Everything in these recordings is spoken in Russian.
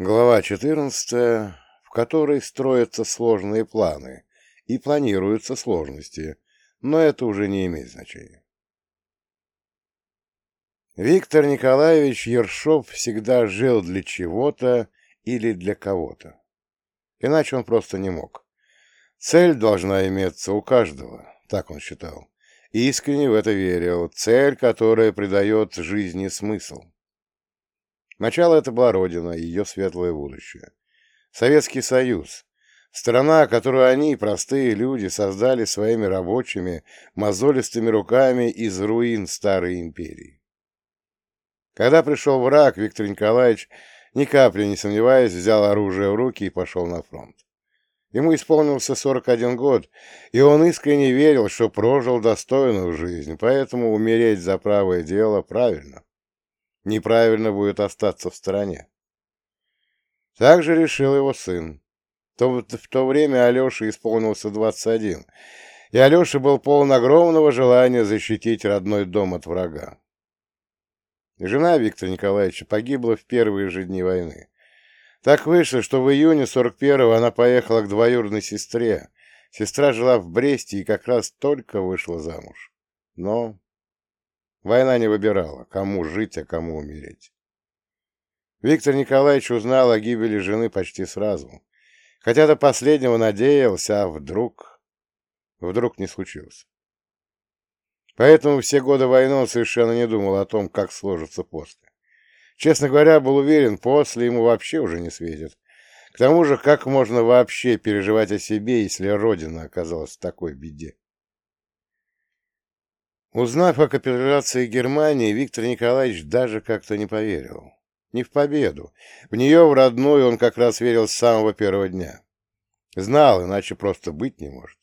Глава 14, в которой строятся сложные планы и планируются сложности, но это уже не имеет значения. Виктор Николаевич Ершов всегда жил для чего-то или для кого-то. Иначе он просто не мог. Цель должна иметься у каждого, так он считал. Искренне в это верил. Цель, которая придает жизни смысл. Начало это была Родина, ее светлое будущее. Советский Союз. Страна, которую они, простые люди, создали своими рабочими, мозолистыми руками из руин старой империи. Когда пришел враг, Виктор Николаевич, ни капли не сомневаясь, взял оружие в руки и пошел на фронт. Ему исполнился 41 год, и он искренне верил, что прожил достойную жизнь, поэтому умереть за правое дело правильно. Неправильно будет остаться в стороне. Так же решил его сын. В то время Алёше исполнился 21, и Алеша был полон огромного желания защитить родной дом от врага. Жена Виктора Николаевича погибла в первые же дни войны. Так вышло, что в июне 41-го она поехала к двоюродной сестре. Сестра жила в Бресте и как раз только вышла замуж. Но война не выбирала, кому жить, а кому умереть. Виктор Николаевич узнал о гибели жены почти сразу. Хотя до последнего надеялся, а вдруг... Вдруг не случилось. Поэтому все годы войны он совершенно не думал о том, как сложится после. Честно говоря, был уверен, после ему вообще уже не светит. К тому же, как можно вообще переживать о себе, если Родина оказалась в такой беде? Узнав о капитуляции Германии, Виктор Николаевич даже как-то не поверил. Не в победу. В нее, в родную, он как раз верил с самого первого дня. Знал, иначе просто быть не может.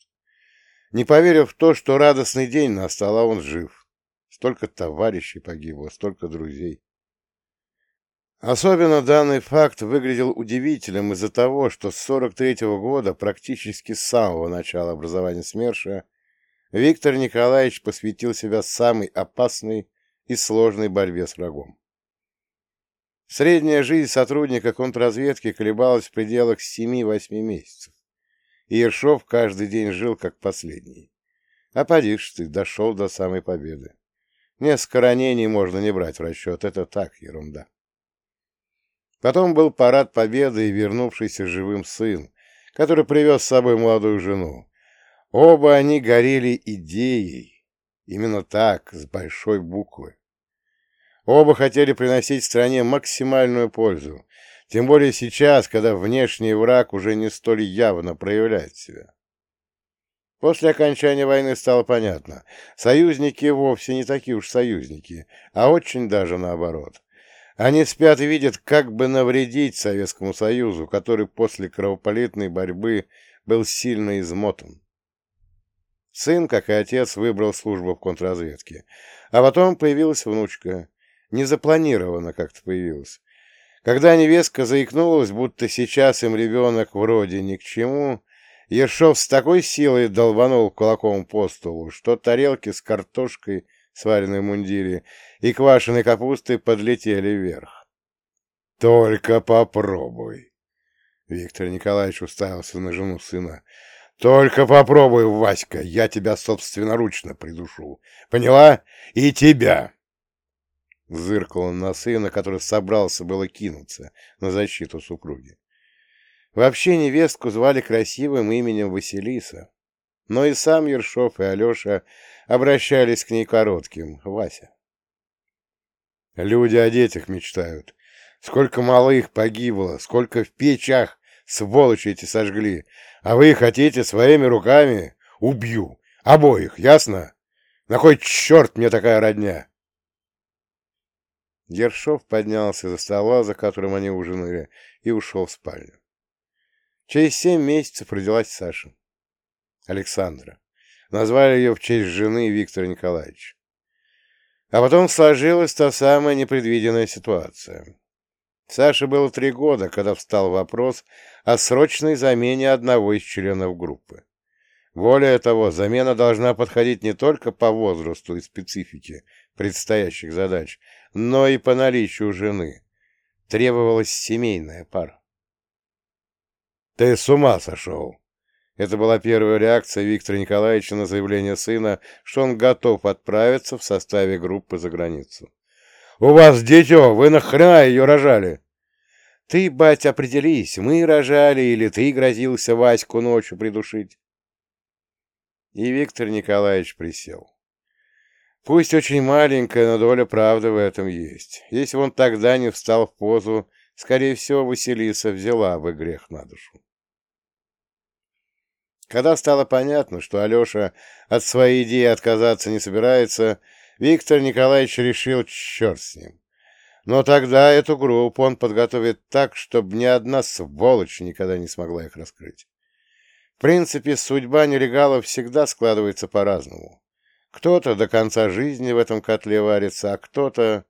Не поверив в то, что радостный день настал, а он жив. Столько товарищей погибло, столько друзей. Особенно данный факт выглядел удивительным из-за того, что с 43-го года, практически с самого начала образования СМЕРШа, Виктор Николаевич посвятил себя самой опасной и сложной борьбе с врагом. Средняя жизнь сотрудника контрразведки колебалась в пределах 7-8 месяцев, и Ершов каждый день жил как последний. А подишь ты, дошел до самой победы. Несколько ранений можно не брать в расчет, это так, ерунда. Потом был парад победы и вернувшийся живым сын, который привез с собой молодую жену. Оба они горели идеей. Именно так, с большой буквы. Оба хотели приносить стране максимальную пользу, тем более сейчас, когда внешний враг уже не столь явно проявляет себя. После окончания войны стало понятно, союзники вовсе не такие уж союзники, а очень даже наоборот. Они спят и видят, как бы навредить Советскому Союзу, который после кровопролитной борьбы был сильно измотан. Сын, как и отец, выбрал службу в контрразведке. А потом появилась внучка. Незапланированно как-то появилась. Когда невестка заикнулась, будто сейчас им ребенок вроде ни к чему, Ершов с такой силой долбанул кулаком по столу, что тарелки с картошкой сваренной в мундире, и квашеной капусты подлетели вверх. «Только попробуй!» Виктор Николаевич уставился на жену сына. «Только попробуй, Васька, я тебя собственноручно придушу. Поняла? И тебя!» Зыркал он на сына, который собрался было кинуться на защиту супруги. Вообще невестку звали красивым именем Василиса, но и сам Ершов и Алеша обращались к ней коротким «Вася». Люди о детях мечтают. Сколько малых погибло, сколько в печах сволочи эти сожгли. А вы хотите своими руками? Убью. Обоих, ясно? На кой черт мне такая родня? Ершов поднялся за стола, за которым они ужинали, и ушел в спальню. Через семь месяцев родилась Саша. Александра. Назвали ее в честь жены Виктора Николаевича. А потом сложилась та самая непредвиденная ситуация. Саше было три года, когда встал вопрос о срочной замене одного из членов группы. Более того, замена должна подходить не только по возрасту и специфике предстоящих задач, но и по наличию жены. Требовалась семейная пара. «Ты с ума сошел!» Это была первая реакция Виктора Николаевича на заявление сына, что он готов отправиться в составе группы за границу. «У вас дитё, вы нахрена ее рожали?» «Ты, бать, определись, мы рожали или ты грозился Ваську ночью придушить?» И Виктор Николаевич присел. Пусть очень маленькая, но доля правды в этом есть. Если он тогда не встал в позу, скорее всего, Василиса взяла бы грех на душу. Когда стало понятно, что Алеша от своей идеи отказаться не собирается, Виктор Николаевич решил, черт с ним. Но тогда эту группу он подготовит так, чтобы ни одна сволочь никогда не смогла их раскрыть. В принципе, судьба нелегалов всегда складывается по-разному. Кто-то до конца жизни в этом котле варится, а кто-то...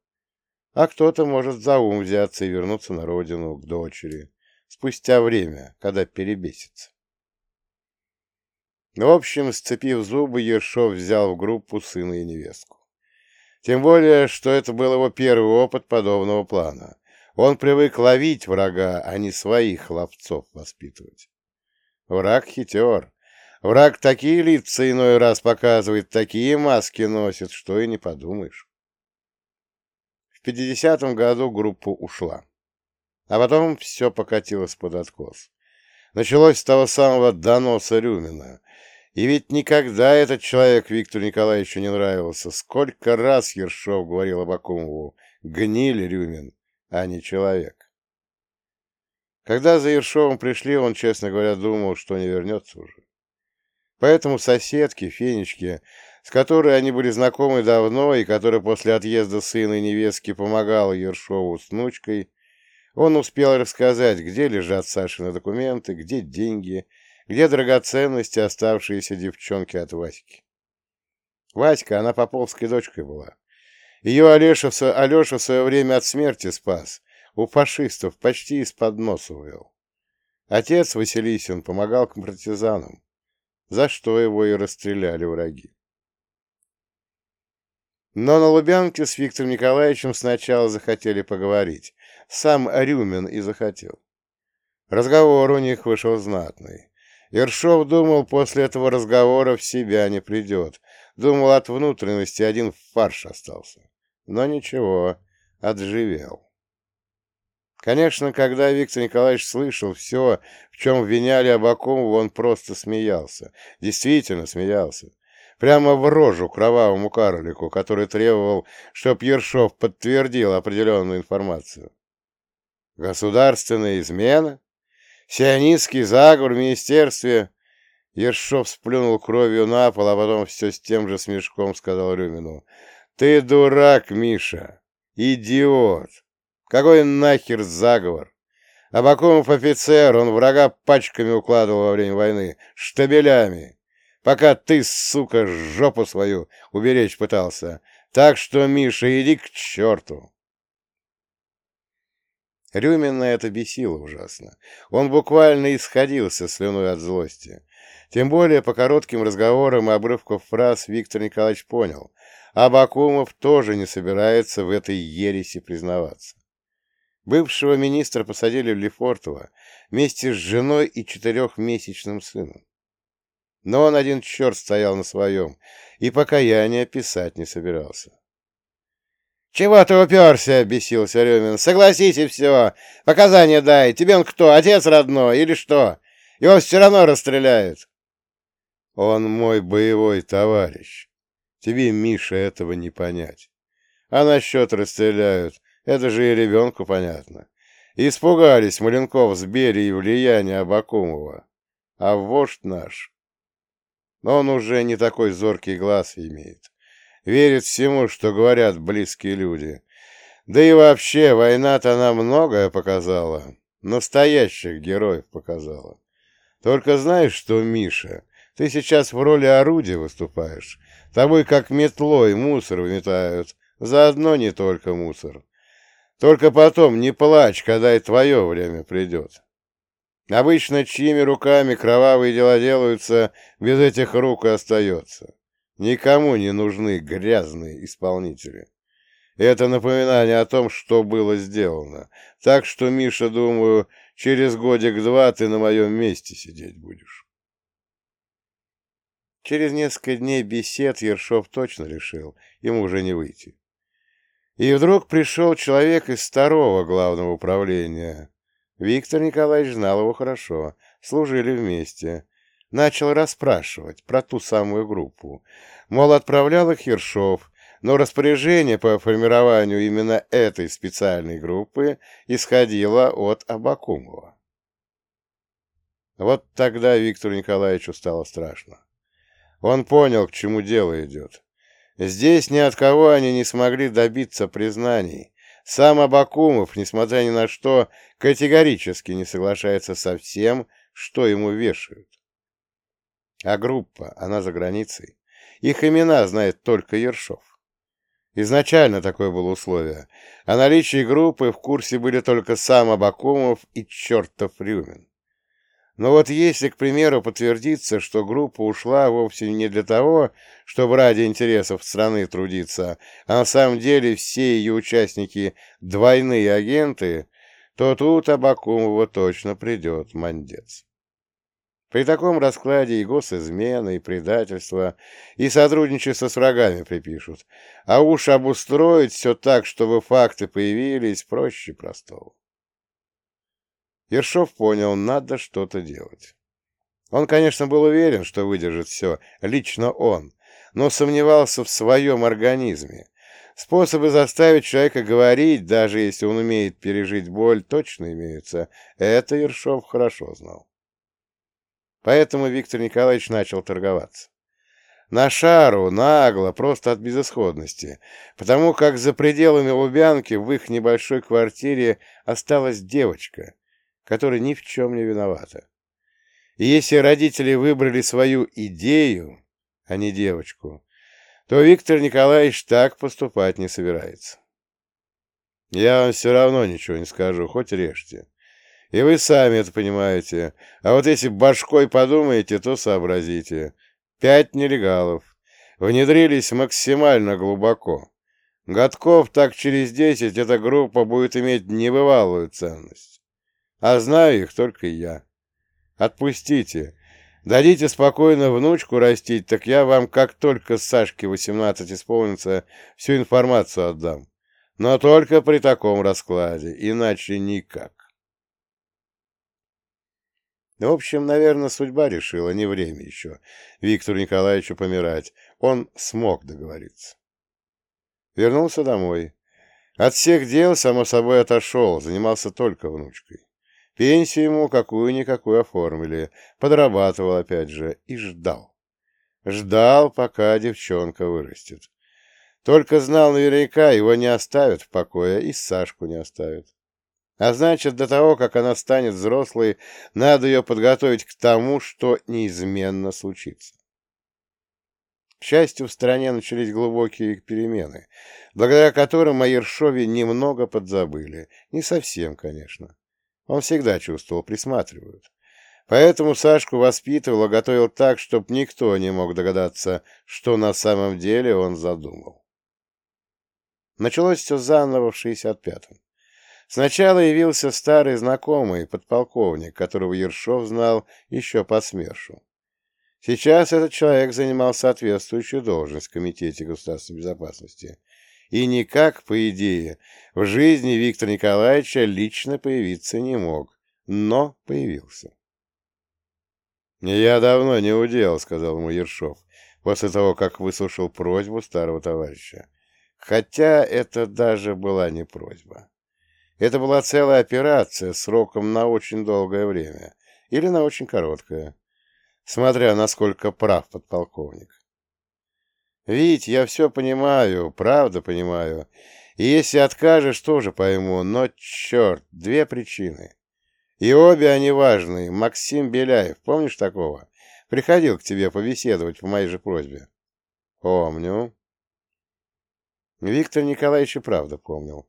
А кто-то может за ум взяться и вернуться на родину, к дочери, спустя время, когда перебесится. В общем, сцепив зубы, Ершов взял в группу сына и невестку. Тем более, что это был его первый опыт подобного плана. Он привык ловить врага, а не своих ловцов воспитывать. Враг хитер. Враг такие лица иной раз показывает, такие маски носит, что и не подумаешь. В 50-м году группа ушла. А потом все покатилось под откос. Началось с того самого доноса Рюмина. И ведь никогда этот человек Виктору Николаевичу не нравился. Сколько раз Ершов говорил Абакумову «гниль Рюмин, а не человек». Когда за Ершовым пришли, он, честно говоря, думал, что не вернется уже. Поэтому соседки, Фенечки, с которой они были знакомы давно и которая после отъезда сына и невестки помогала Ершову с внучкой, он успел рассказать, где лежат Сашины документы, где деньги, где драгоценности, оставшиеся девчонки от Васьки. Васька, она поповской дочкой была. Ее Алеша, Алеша в свое время от смерти спас, у фашистов почти из-под носа увел. Отец Василисин помогал к партизанам за что его и расстреляли враги. Но на Лубянке с Виктором Николаевичем сначала захотели поговорить. Сам Рюмин и захотел. Разговор у них вышел знатный. Ершов думал, после этого разговора в себя не придет. Думал, от внутренности один фарш остался. Но ничего, отживел. Конечно, когда Виктор Николаевич слышал все, в чем обвиняли Абакумова, он просто смеялся. Действительно смеялся. Прямо в рожу кровавому карлику, который требовал, чтоб Ершов подтвердил определенную информацию. Государственная измена? Сионистский заговор в министерстве? Ершов сплюнул кровью на пол, а потом все с тем же смешком сказал Рюмину. «Ты дурак, Миша! Идиот! Какой нахер заговор? Абакумов офицер, он врага пачками укладывал во время войны, штабелями, пока ты, сука, жопу свою уберечь пытался. Так что, Миша, иди к черту. Рюмина это бесило ужасно. Он буквально исходился слюной от злости. Тем более по коротким разговорам и обрывкам фраз Виктор Николаевич понял, Абакумов тоже не собирается в этой ереси признаваться. Бывшего министра посадили в Лефортово вместе с женой и четырехмесячным сыном. Но он один черт стоял на своем и покаяния писать не собирался. «Чего ты уперся?» — бесился Рюмин. «Согласись и все. Показания дай. Тебе он кто, отец родной или что? Его все равно расстреляют». «Он мой боевой товарищ. Тебе, Миша, этого не понять. А насчет расстреляют, это же и ребенку понятно. Испугались Маленков с Берией влияния Абакумова. А вождь наш... Он уже не такой зоркий глаз имеет. Верит всему, что говорят близкие люди. Да и вообще, война-то нам многое показала. Настоящих героев показала. Только знаешь что, Миша, ты сейчас в роли орудия выступаешь. Тобой как метлой мусор выметают. Заодно не только мусор. Только потом не плачь, когда и твое время придет. Обычно чьими руками кровавые дела делаются, без этих рук и остается. Никому не нужны грязные исполнители. Это напоминание о том, что было сделано. Так что, Миша, думаю, через годик-два ты на моем месте сидеть будешь. Через несколько дней бесед Ершов точно решил, ему уже не выйти. И вдруг пришел человек из второго главного управления. Виктор Николаевич знал его хорошо, служили вместе. Начал расспрашивать про ту самую группу. Мол, отправлял их Ершов, но распоряжение по формированию именно этой специальной группы исходило от Абакумова. Вот тогда Виктору Николаевичу стало страшно. Он понял, к чему дело идет. Здесь ни от кого они не смогли добиться признаний. Сам Абакумов, несмотря ни на что, категорически не соглашается со всем, что ему вешают. А группа, она за границей. Их имена знает только Ершов. Изначально такое было условие. О наличии группы в курсе были только сам Абакумов и чертов Рюмин. Но вот если, к примеру, подтвердится, что группа ушла вовсе не для того, чтобы ради интересов страны трудиться, а на самом деле все ее участники двойные агенты, то тут Абакумова точно придет мандец. При таком раскладе и госизмена, и предательство, и сотрудничество с врагами припишут, а уж обустроить все так, чтобы факты появились, проще простого. Ершов понял, надо что-то делать. Он, конечно, был уверен, что выдержит все, лично он, но сомневался в своем организме. Способы заставить человека говорить, даже если он умеет пережить боль, точно имеются. Это Ершов хорошо знал. Поэтому Виктор Николаевич начал торговаться. На шару, нагло, просто от безысходности, потому как за пределами Лубянки в их небольшой квартире осталась девочка — которая ни в чем не виновата. И если родители выбрали свою идею, а не девочку, то Виктор Николаевич так поступать не собирается. Я вам все равно ничего не скажу, хоть режьте. И вы сами это понимаете. А вот если башкой подумаете, то сообразите. Пять нелегалов. Внедрились максимально глубоко. Годков так через десять эта группа будет иметь небывалую ценность. А знаю их только я. Отпустите. Дадите спокойно внучку растить, так я вам, как только Сашке 18 исполнится, всю информацию отдам. Но только при таком раскладе, иначе никак. В общем, наверное, судьба решила, не время еще Виктору Николаевичу помирать. Он смог договориться. Вернулся домой. От всех дел, само собой, отошел, занимался только внучкой. Пенсию ему какую-никакую оформили, подрабатывал опять же и ждал. Ждал, пока девчонка вырастет. Только знал наверняка, его не оставят в покое и Сашку не оставят. А значит, до того, как она станет взрослой, надо ее подготовить к тому, что неизменно случится. К счастью, в стране начались глубокие перемены, благодаря которым о Ершове немного подзабыли. Не совсем, конечно. Он всегда чувствовал, присматривают. Поэтому Сашку воспитывал и готовил так, чтобы никто не мог догадаться, что на самом деле он задумал. Началось все заново в 65-м. Сначала явился старый знакомый, подполковник, которого Ершов знал еще по СМЕРШу. Сейчас этот человек занимал соответствующую должность в Комитете государственной безопасности и никак, по идее, в жизни Виктора Николаевича лично появиться не мог, но появился. «Я давно не удел», — сказал ему Ершов, после того, как выслушал просьбу старого товарища. Хотя это даже была не просьба. Это была целая операция сроком на очень долгое время или на очень короткое, смотря насколько прав подполковник. Вить, я все понимаю, правда понимаю. И если откажешь, тоже пойму, но, черт, две причины. И обе они важные. Максим Беляев, помнишь такого? Приходил к тебе побеседовать по моей же просьбе. Помню. Виктор Николаевич и правда помнил.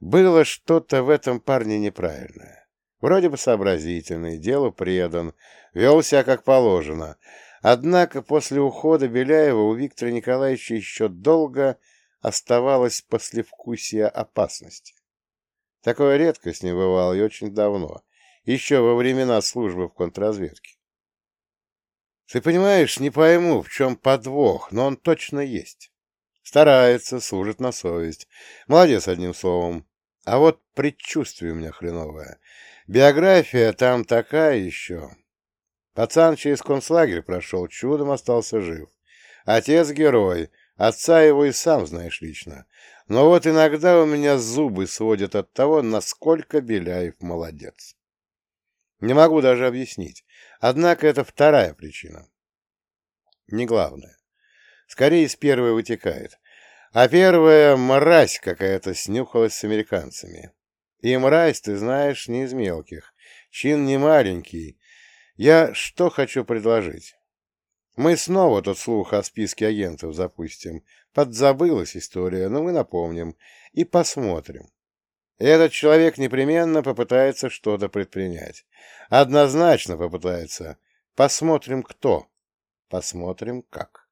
Было что-то в этом парне неправильное. Вроде бы сообразительный, делу предан, вел себя как положено, Однако после ухода Беляева у Виктора Николаевича еще долго оставалось послевкусие опасности. Такое редкость не бывало и очень давно, еще во времена службы в контрразведке. Ты понимаешь, не пойму, в чем подвох, но он точно есть. Старается, служит на совесть. Молодец, одним словом. А вот предчувствие у меня хреновое. Биография там такая еще. Пацан через концлагерь прошел, чудом остался жив. Отец герой, отца его и сам знаешь лично. Но вот иногда у меня зубы сводят от того, насколько Беляев молодец. Не могу даже объяснить. Однако это вторая причина. Не главное. Скорее, из первой вытекает. А первая — мразь какая-то снюхалась с американцами. И мразь, ты знаешь, не из мелких. Чин не маленький. Я что хочу предложить? Мы снова тот слух о списке агентов запустим. Подзабылась история, но мы напомним. И посмотрим. Этот человек непременно попытается что-то предпринять. Однозначно попытается. Посмотрим, кто. Посмотрим, как.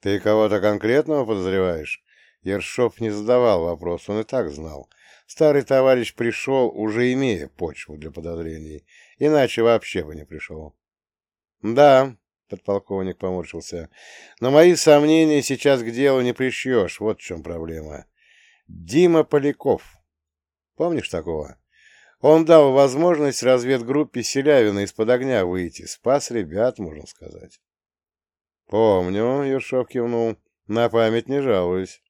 «Ты кого-то конкретного подозреваешь?» Ершов не задавал вопрос, он и так знал. Старый товарищ пришел, уже имея почву для подозрений, иначе вообще бы не пришел. «Да», — подполковник поморщился, — «но мои сомнения сейчас к делу не прищешь, вот в чем проблема. Дима Поляков. Помнишь такого? Он дал возможность разведгруппе Селявина из-под огня выйти, спас ребят, можно сказать». «Помню», — Ершов кивнул, — «на память не жалуюсь».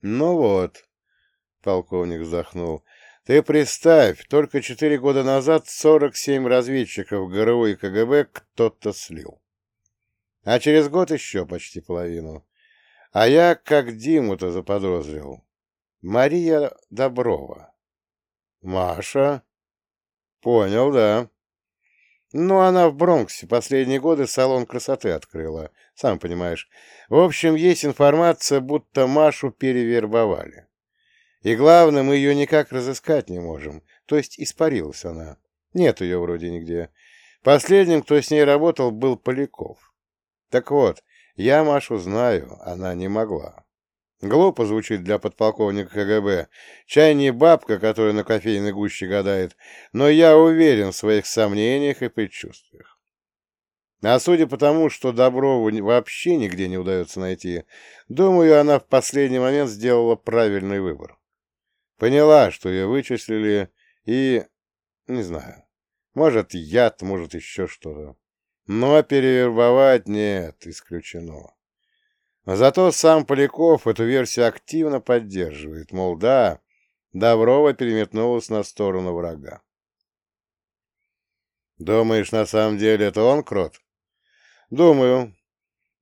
«Ну вот», — полковник вздохнул, — «ты представь, только четыре года назад сорок семь разведчиков ГРУ и КГБ кто-то слил. А через год еще почти половину. А я как Диму-то заподозрил. Мария Доброва». «Маша?» «Понял, да». Ну, она в Бронксе последние годы салон красоты открыла, сам понимаешь. В общем, есть информация, будто Машу перевербовали. И главное, мы ее никак разыскать не можем, то есть испарилась она. Нет ее вроде нигде. Последним, кто с ней работал, был Поляков. Так вот, я Машу знаю, она не могла. Глупо звучит для подполковника КГБ. Чай не бабка, которая на кофейной гуще гадает, но я уверен в своих сомнениях и предчувствиях. А судя по тому, что Доброву вообще нигде не удается найти, думаю, она в последний момент сделала правильный выбор. Поняла, что ее вычислили, и... не знаю. Может, яд, может, еще что-то. Но перевербовать нет, исключено. Зато сам Поляков эту версию активно поддерживает, мол, да, Доброва переметнулась на сторону врага. Думаешь, на самом деле это он, Крот? Думаю.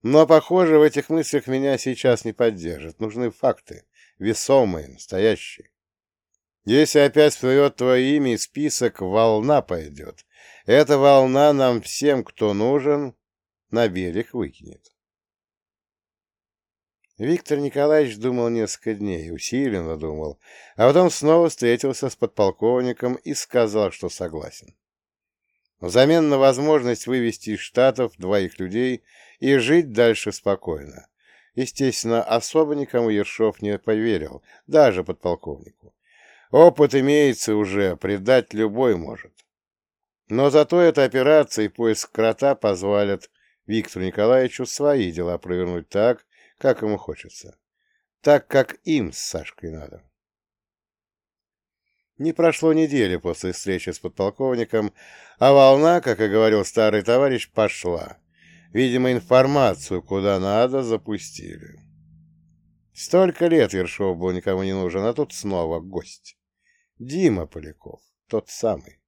Но, похоже, в этих мыслях меня сейчас не поддержат. Нужны факты, весомые, настоящие. Если опять всплывет твое имя и список, волна пойдет. Эта волна нам всем, кто нужен, на берег выкинет. Виктор Николаевич думал несколько дней, усиленно думал, а потом снова встретился с подполковником и сказал, что согласен. Взамен на возможность вывести из Штатов двоих людей и жить дальше спокойно. Естественно, особо никому Ершов не поверил, даже подполковнику. Опыт имеется уже, предать любой может. Но зато эта операция и поиск крота позволят Виктору Николаевичу свои дела провернуть так, как ему хочется. Так, как им с Сашкой надо. Не прошло недели после встречи с подполковником, а волна, как и говорил старый товарищ, пошла. Видимо, информацию куда надо запустили. Столько лет Ершов был никому не нужен, а тут снова гость. Дима Поляков, тот самый.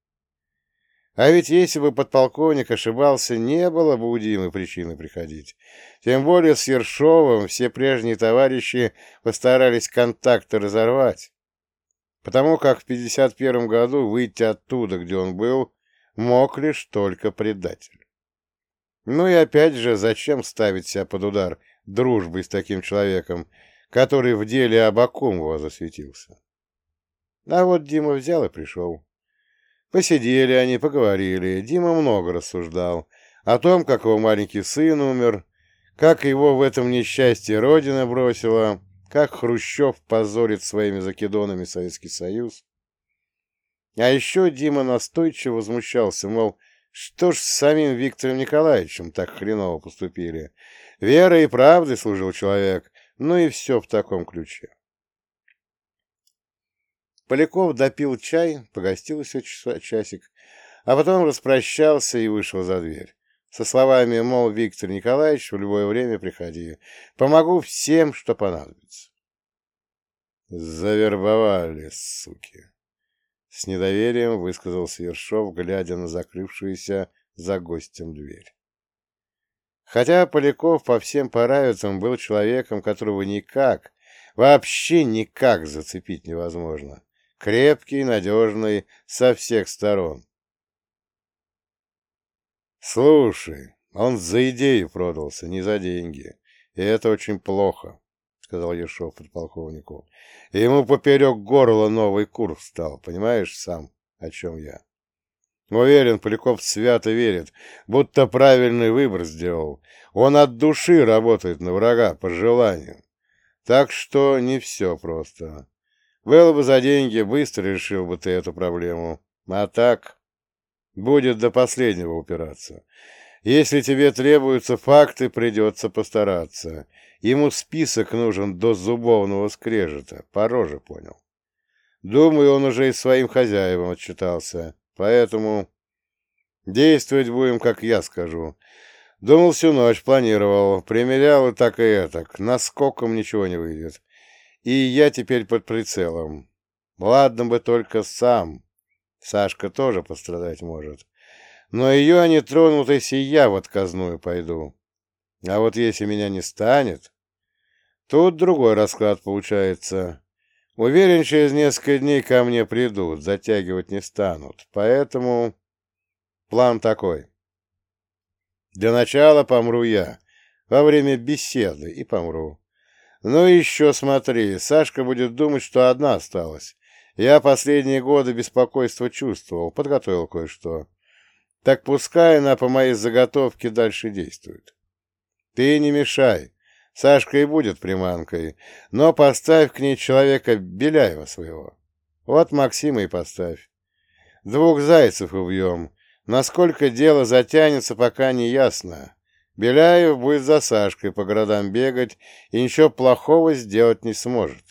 А ведь если бы подполковник ошибался, не было бы у Димы причины приходить. Тем более с Ершовым все прежние товарищи постарались контакты разорвать. Потому как в 51 году выйти оттуда, где он был, мог лишь только предатель. Ну и опять же, зачем ставить себя под удар дружбой с таким человеком, который в деле Абакумова засветился? А вот Дима взял и пришел. Посидели они, поговорили. Дима много рассуждал. О том, как его маленький сын умер, как его в этом несчастье родина бросила, как Хрущев позорит своими закидонами Советский Союз. А еще Дима настойчиво возмущался, мол, что ж с самим Виктором Николаевичем так хреново поступили? Верой и правдой служил человек, ну и все в таком ключе. Поляков допил чай, погостил еще часик, а потом распрощался и вышел за дверь. Со словами, мол, Виктор Николаевич, в любое время приходи. Помогу всем, что понадобится. Завербовали, суки. С недоверием высказался Ершов, глядя на закрывшуюся за гостем дверь. Хотя Поляков по всем параметрам был человеком, которого никак, вообще никак зацепить невозможно. Крепкий, надежный, со всех сторон. «Слушай, он за идею продался, не за деньги, и это очень плохо», — сказал Ешов подполковнику. «Ему поперек горла новый курс стал, понимаешь сам, о чем я?» Уверен, Поляков свято верит, будто правильный выбор сделал. Он от души работает на врага, по желанию. Так что не все просто. Было бы за деньги, быстро решил бы ты эту проблему. А так... Будет до последнего упираться. Если тебе требуются факты, придется постараться. Ему список нужен до зубовного скрежета. По роже понял. Думаю, он уже и своим хозяевам отчитался. Поэтому действовать будем, как я скажу. Думал всю ночь, планировал, примерял и так и этак. Наскоком ничего не выйдет. И я теперь под прицелом. Ладно бы только сам Сашка тоже пострадать может. Но ее не тронут, если я в отказную пойду. А вот если меня не станет, тут другой расклад получается. Уверен, через несколько дней ко мне придут, затягивать не станут. Поэтому план такой. Для начала помру я, во время беседы, и помру. Ну и еще смотри, Сашка будет думать, что одна осталась, я последние годы беспокойство чувствовал, подготовил кое-что. Так пускай она по моей заготовке дальше действует. Ты не мешай. Сашка и будет приманкой, но поставь к ней человека Беляева своего. Вот Максима и поставь. Двух зайцев убьем. Насколько дело затянется, пока не ясно. Беляев будет за Сашкой по городам бегать и ничего плохого сделать не сможет.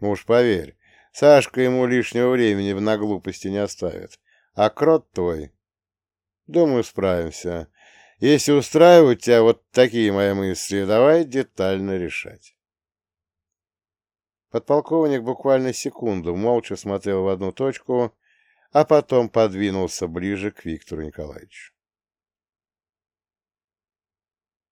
Уж поверь, Сашка ему лишнего времени на глупости не оставит. А крот твой? Думаю, справимся. Если устраивают тебя вот такие мои мысли, давай детально решать. Подполковник буквально секунду молча смотрел в одну точку, а потом подвинулся ближе к Виктору Николаевичу.